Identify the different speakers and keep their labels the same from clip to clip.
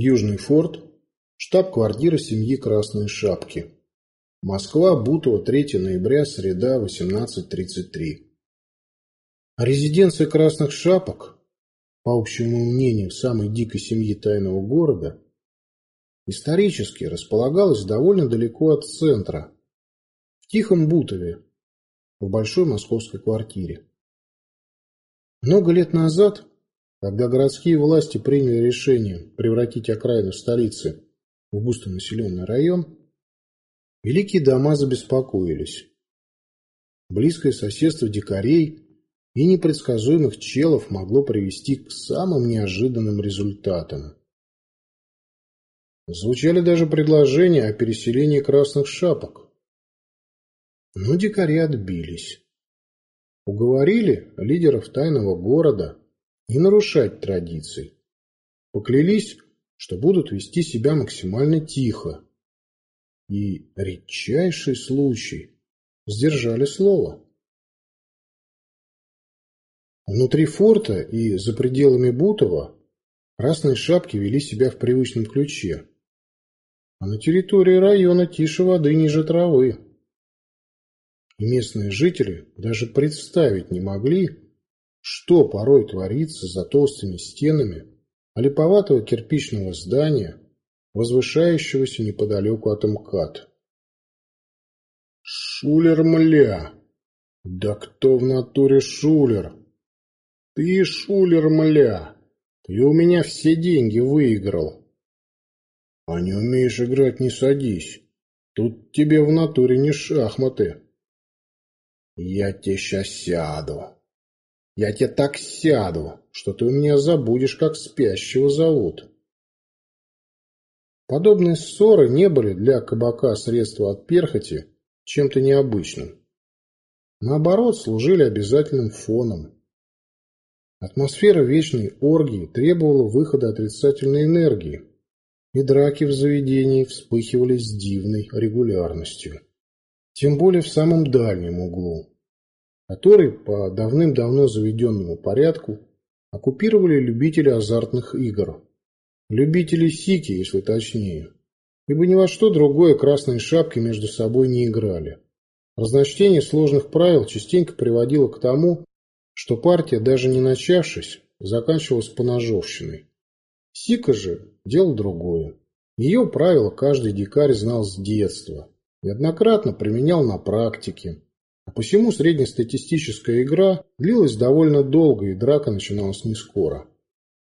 Speaker 1: Южный форт, штаб-квартира семьи Красной Шапки. Москва, Бутово, 3 ноября, среда, 18.33. Резиденция Красных Шапок, по общему мнению самой дикой семьи тайного города, исторически располагалась довольно далеко от центра, в Тихом Бутове, в большой московской квартире. Много лет назад когда городские власти приняли решение превратить окраину столицы в густонаселенный район, великие дома забеспокоились. Близкое соседство дикарей и непредсказуемых челов могло привести к самым неожиданным результатам. Звучали даже предложения о переселении красных шапок. Но дикари отбились. Уговорили лидеров тайного города не нарушать традиций. Поклялись, что будут вести себя максимально тихо. И редчайший случай сдержали слово. Внутри форта и за пределами Бутова красные шапки вели себя в привычном ключе. А на территории района тише воды ниже травы. И местные жители даже представить не могли, что порой творится за толстыми стенами олиповатого кирпичного здания, возвышающегося неподалеку от МКАД. Шулер, мля! Да кто в натуре шулер? Ты шулер, мля! Ты у меня все деньги выиграл. А не умеешь играть, не садись. Тут тебе в натуре не шахматы. Я тебе сейчас сяду. Я тебе так сяду, что ты у меня забудешь, как спящего зовут. Подобные ссоры не были для кабака средства от перхоти чем-то необычным. Наоборот, служили обязательным фоном. Атмосфера вечной оргии требовала выхода отрицательной энергии, и драки в заведении вспыхивали с дивной регулярностью. Тем более в самом дальнем углу, который по давным-давно заведенному порядку оккупировали любители азартных игр. Любители сики, если точнее. Ибо ни во что другое красные шапки между собой не играли. Разночтение сложных правил частенько приводило к тому, что партия, даже не начавшись, заканчивалась поножовщиной. Сика же – дело другое. Ее правила каждый дикарь знал с детства, неоднократно применял на практике, посему среднестатистическая игра длилась довольно долго, и драка начиналась не скоро.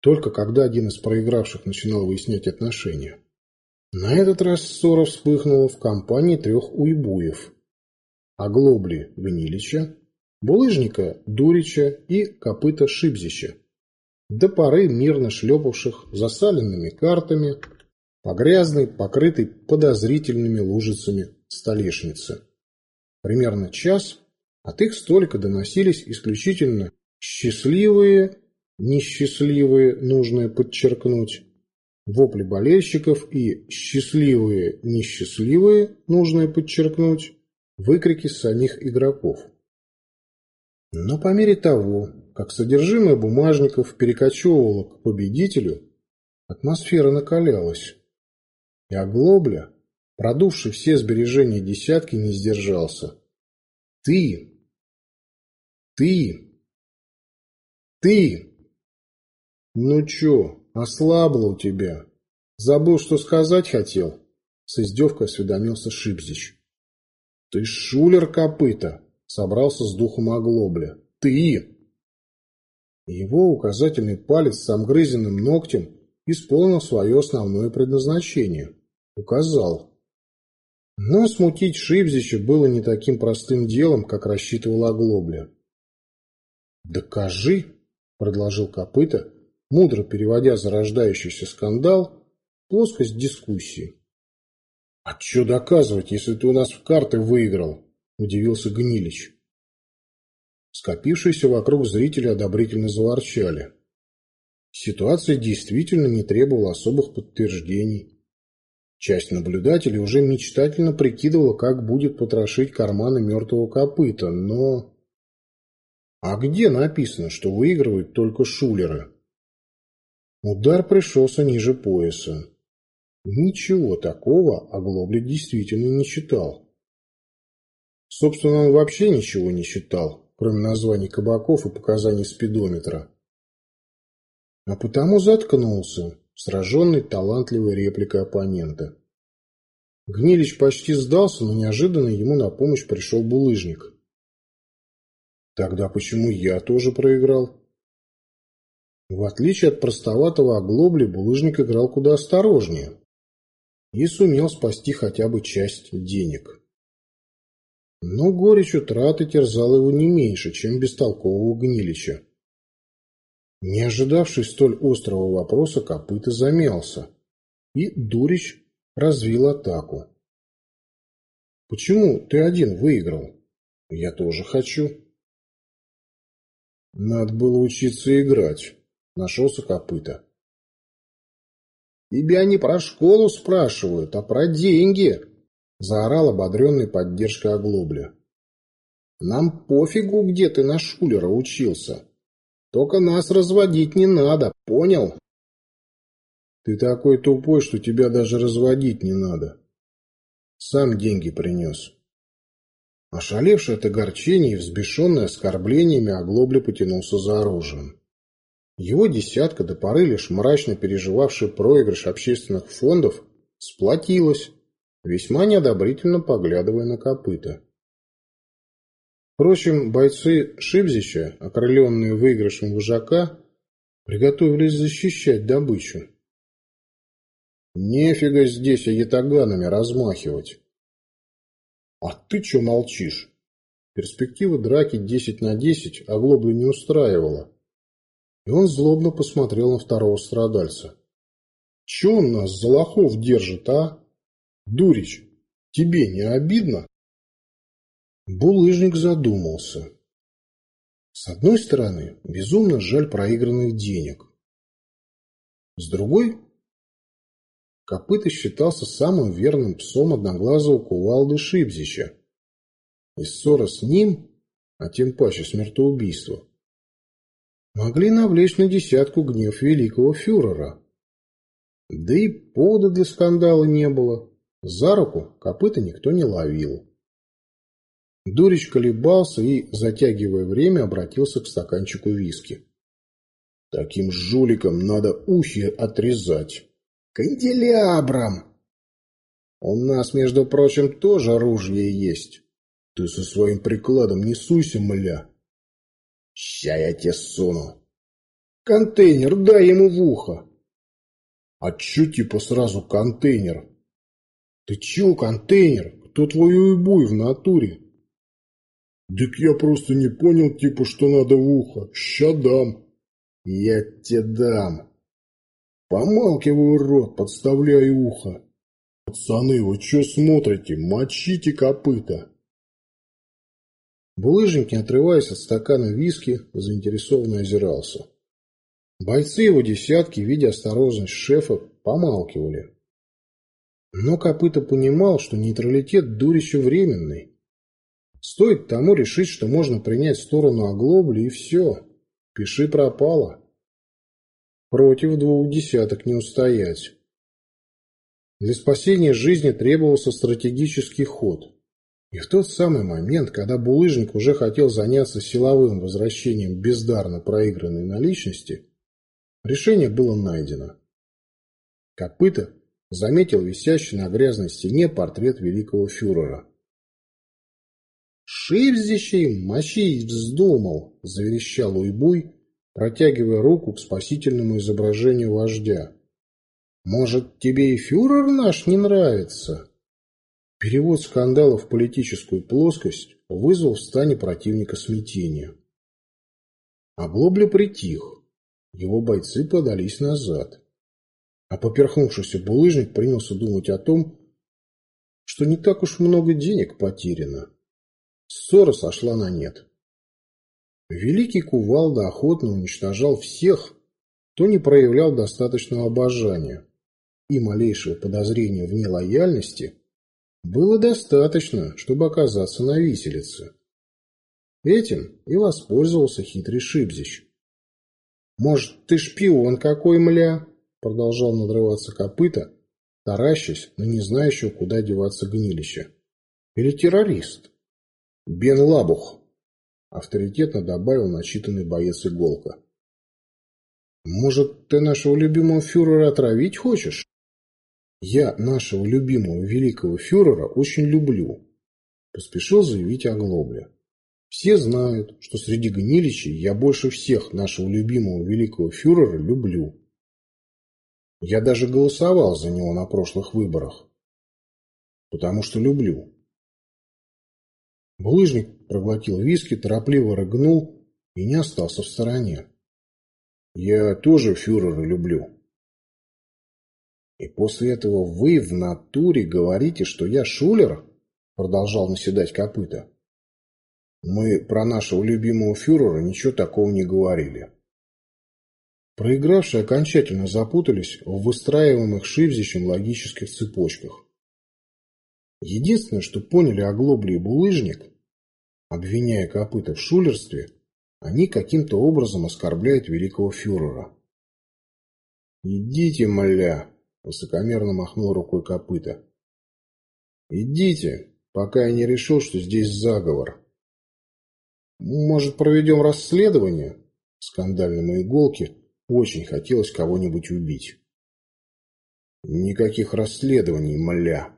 Speaker 1: Только когда один из проигравших начинал выяснять отношения. На этот раз ссора вспыхнула в компании трех уйбуев. Оглобли Гнилича, Булыжника Дурича и Копыта Шибзища. До поры мирно шлепавших засаленными картами по грязной, покрытой подозрительными лужицами столешницы. Примерно час от их столика доносились исключительно счастливые, несчастливые, нужно подчеркнуть, вопли болельщиков и счастливые, несчастливые, нужно подчеркнуть, выкрики самих игроков. Но по мере того, как содержимое бумажников перекочевывало к победителю, атмосфера накалялась, и оглобля продувший все сбережения десятки, не сдержался. Ты! Ты! Ты! Ну чё, ослабло у тебя? Забыл, что сказать хотел? С издевкой осведомился Шипзич. Ты шулер копыта! Собрался с духом оглобля. Ты! Его указательный палец с обгрызенным ногтем исполнил свое основное предназначение. Указал. Но смутить Шибзича было не таким простым делом, как рассчитывал Оглобля. «Докажи», — предложил Копыта, мудро переводя зарождающийся скандал в плоскость дискуссии. «А что доказывать, если ты у нас в карты выиграл?» — удивился Гнилич. Скопившиеся вокруг зрители одобрительно заворчали. Ситуация действительно не требовала особых подтверждений. Часть наблюдателей уже мечтательно прикидывала, как будет потрошить карманы мертвого копыта, но... А где написано, что выигрывают только шулеры? Удар пришелся ниже пояса. Ничего такого Оглоблик действительно не читал. Собственно, он вообще ничего не читал, кроме названий кабаков и показаний спидометра. А потому заткнулся, сраженный талантливой репликой оппонента. Гнилич почти сдался, но неожиданно ему на помощь пришел булыжник. Тогда почему я тоже проиграл? В отличие от простоватого оглобли, булыжник играл куда осторожнее и сумел спасти хотя бы часть денег. Но горечь утраты терзала его не меньше, чем бестолкового гнилича. Не ожидавший столь острого вопроса, копыта замялся, и Дурич развил атаку. «Почему ты один выиграл?» «Я тоже хочу». «Надо было учиться играть», — нашелся копыта. «Тебя не про школу спрашивают, а про деньги», — заорал ободренный поддержкой оглобля. «Нам пофигу, где ты на шулера учился. Только нас разводить не надо, понял?» «Ты такой тупой, что тебя даже разводить не надо. Сам деньги принес». Ошалевший от огорчения и взбешенный оскорблениями, оглобля потянулся за оружием. Его десятка, до поры лишь мрачно переживавший проигрыш общественных фондов, сплотилась, весьма неодобрительно поглядывая на копыта. Впрочем, бойцы Шибзича, окрыленные выигрышем вожака, приготовились защищать добычу. Нефига здесь ятаганами размахивать. А ты чё молчишь? Перспектива драки десять на десять оглоблю не устраивала. И он злобно посмотрел на второго страдальца. Чё он нас за лохов держит, а? Дурич, тебе не обидно? Булыжник задумался. С одной стороны, безумно жаль проигранных денег. С другой, Копыта считался самым верным псом одноглазого кувалды Шибзича. И ссора с ним, а тем паче смертоубийство, могли навлечь на десятку гнев великого фюрера. Да и повода для скандала не было. За руку копыта никто не ловил. Дурич колебался и, затягивая время, обратился к стаканчику виски. «Таким жуликам надо ухи отрезать». «Канделябром!» «У нас, между прочим, тоже оружие есть. Ты со своим прикладом не суйся, мля». «Ща я тебе суну». «Контейнер, дай ему в ухо». «А чё типа сразу контейнер?» «Ты чё контейнер? Кто твой уйбуй в натуре?» «Дык я просто не понял, типа, что надо в ухо. Ща дам». «Я тебе дам». «Помалкивай, рот, подставляй ухо». «Пацаны, вы чё смотрите? Мочите копыта!» Булыжник, не отрываясь от стакана виски, заинтересованно озирался. Бойцы его десятки, видя осторожность шефа, помалкивали. Но Копыта понимал, что нейтралитет дурища временный. Стоит тому решить, что можно принять сторону оглобли, и все. Пиши пропало. Против двух десяток не устоять. Для спасения жизни требовался стратегический ход. И в тот самый момент, когда булыжник уже хотел заняться силовым возвращением бездарно проигранной наличности, решение было найдено. Копыта заметил висящий на грязной стене портрет великого фюрера. «Ширзящий мочить вздумал!» – заверещал Уйбуй, протягивая руку к спасительному изображению вождя. «Может, тебе и фюрер наш не нравится?» Перевод скандала в политическую плоскость вызвал в стане противника смятение. Облобля притих. Его бойцы подались назад. А поперхнувшийся булыжник принялся думать о том, что не так уж много денег потеряно. Ссора сошла на нет. Великий кувалда охотно уничтожал всех, кто не проявлял достаточного обожания, и малейшего подозрения в нелояльности было достаточно, чтобы оказаться на виселице. Этим и воспользовался хитрый Шибзич. Может, ты шпион какой, мля? Продолжал надрываться копыта, таращась на не знающего, куда деваться гнилище. Или террорист? Бен Лабух, авторитетно добавил начитанный боец Иголка. Может, ты нашего любимого фюрера отравить хочешь? Я нашего любимого великого фюрера очень люблю, поспешил заявить Оглобля. Все знают, что среди гнилищей я больше всех нашего любимого великого фюрера люблю. Я даже голосовал за него на прошлых выборах. Потому что люблю. Булыжник проглотил виски, торопливо рыгнул и не остался в стороне. Я тоже фюрера люблю. И после этого вы в натуре говорите, что я шулер? Продолжал наседать копыта. Мы про нашего любимого фюрера ничего такого не говорили. Проигравшие окончательно запутались в выстраиваемых Шивзичем логических цепочках. Единственное, что поняли Оглобли и Булыжник, обвиняя копыта в шулерстве, они каким-то образом оскорбляют великого фюрера. «Идите, моля!» – высокомерно махнул рукой копыта. «Идите, пока я не решил, что здесь заговор. Может, проведем расследование?» Скандальному иголке очень хотелось кого-нибудь убить. Никаких расследований, мля.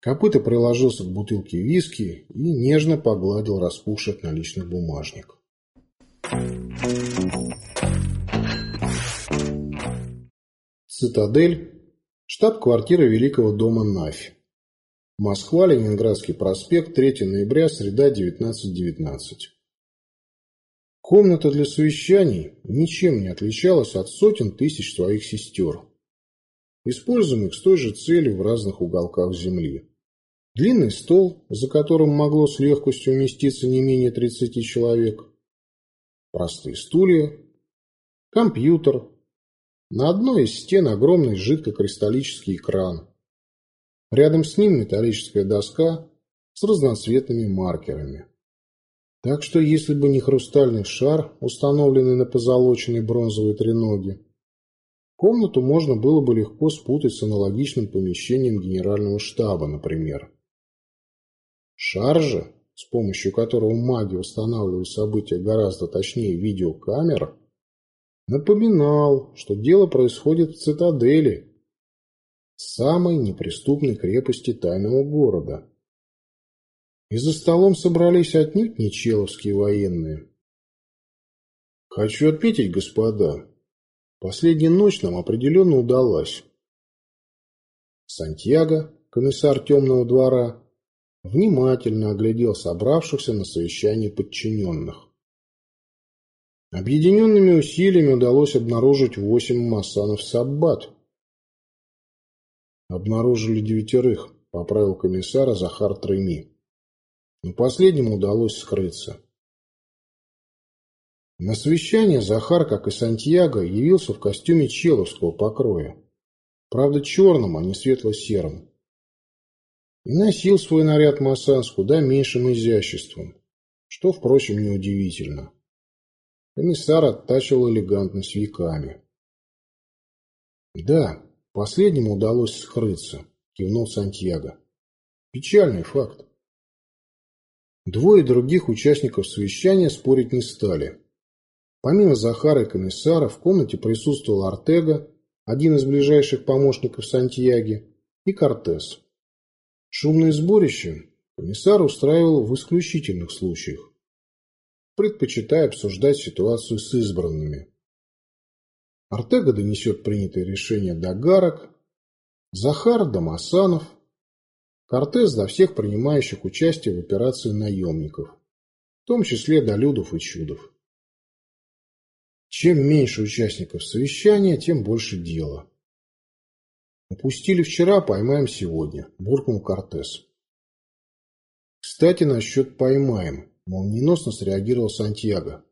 Speaker 1: Копыто приложился к бутылке виски и нежно погладил распухший от наличных бумажник. Цитадель, штаб-квартира Великого дома Нафь. Москва, Ленинградский проспект, 3 ноября, среда, 19.19. Комната для совещаний ничем не отличалась от сотен тысяч своих сестер, используемых с той же целью в разных уголках Земли. Длинный стол, за которым могло с легкостью уместиться не менее 30 человек, простые стулья, компьютер, на одной из стен огромный жидкокристаллический экран, рядом с ним металлическая доска с разноцветными маркерами. Так что если бы не хрустальный шар, установленный на позолоченной бронзовой треноге, комнату можно было бы легко спутать с аналогичным помещением генерального штаба, например. Шар же, с помощью которого маги устанавливают события гораздо точнее видеокамер, напоминал, что дело происходит в цитадели, самой неприступной крепости тайного города. И за столом собрались отнюдь не человские военные. Хочу отметить, господа, последняя ночь нам определенно удалась. Сантьяго, комиссар темного двора, внимательно оглядел собравшихся на совещании подчиненных. Объединенными усилиями удалось обнаружить восемь массанов Саббат. Обнаружили девятерых, поправил комиссара Захар Треми но последнему удалось скрыться. На совещание Захар, как и Сантьяго, явился в костюме человского покроя. Правда, черном, а не светло-сером. И носил свой наряд Массан с куда меньшим изяществом, что, впрочем, неудивительно. Комиссар оттачивал элегантность веками. «Да, последнему удалось скрыться», — кивнул Сантьяго. «Печальный факт. Двое других участников совещания спорить не стали. Помимо Захара и комиссара в комнате присутствовал Артега, один из ближайших помощников Сантьяги, и Кортес. Шумное сборище комиссар устраивал в исключительных случаях, предпочитая обсуждать ситуацию с избранными. Артега донесет принятое решение до Гарок, Захар до Масанов, Кортес до всех принимающих участие в операции наемников, в том числе до Людов и Чудов. Чем меньше участников совещания, тем больше дела. Упустили вчера, поймаем сегодня, буркнул Кортес. Кстати, насчет поймаем, молниеносно среагировал Сантьяго.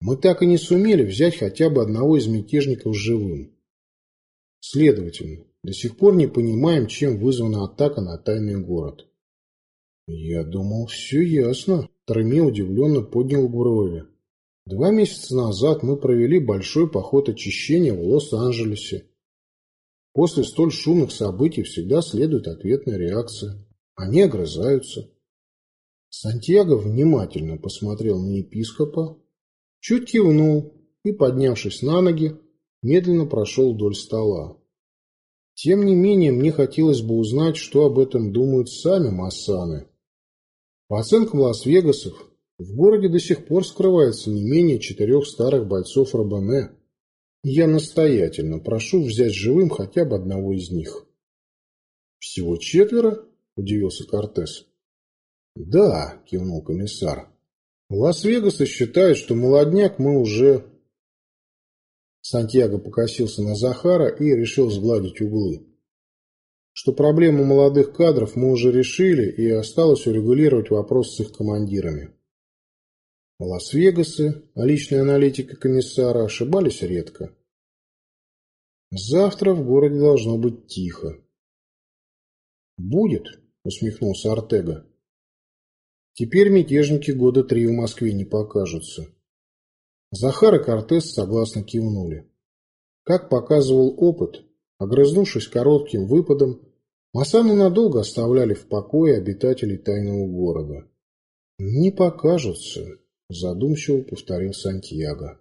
Speaker 1: Мы так и не сумели взять хотя бы одного из мятежников живым. Следовательно, до сих пор не понимаем, чем вызвана атака на тайный город. Я думал, все ясно. Треми удивленно поднял брови. Два месяца назад мы провели большой поход очищения в Лос-Анджелесе. После столь шумных событий всегда следует ответная реакция. Они огрызаются. Сантьяго внимательно посмотрел на епископа, чуть кивнул и, поднявшись на ноги, медленно прошел вдоль стола. Тем не менее, мне хотелось бы узнать, что об этом думают сами массаны. По оценкам Лас-Вегасов, в городе до сих пор скрывается не менее четырех старых бойцов Рабане. Я настоятельно прошу взять живым хотя бы одного из них. «Всего четверо?» – удивился Кортес. «Да», – кивнул комиссар. «Лас-Вегасы считают, что молодняк мы уже Сантьяго покосился на Захара и решил сгладить углы. Что проблему молодых кадров мы уже решили, и осталось урегулировать вопрос с их командирами. Лас-Вегасы, а личная аналитика комиссара ошибались редко. Завтра в городе должно быть тихо. «Будет», — усмехнулся Артега. «Теперь мятежники года три в Москве не покажутся». Захар и Кортес согласно кивнули. Как показывал опыт, огрызнувшись коротким выпадом, Масаны надолго оставляли в покое обитателей тайного города. «Не покажутся», — Задумчиво повторил Сантьяго.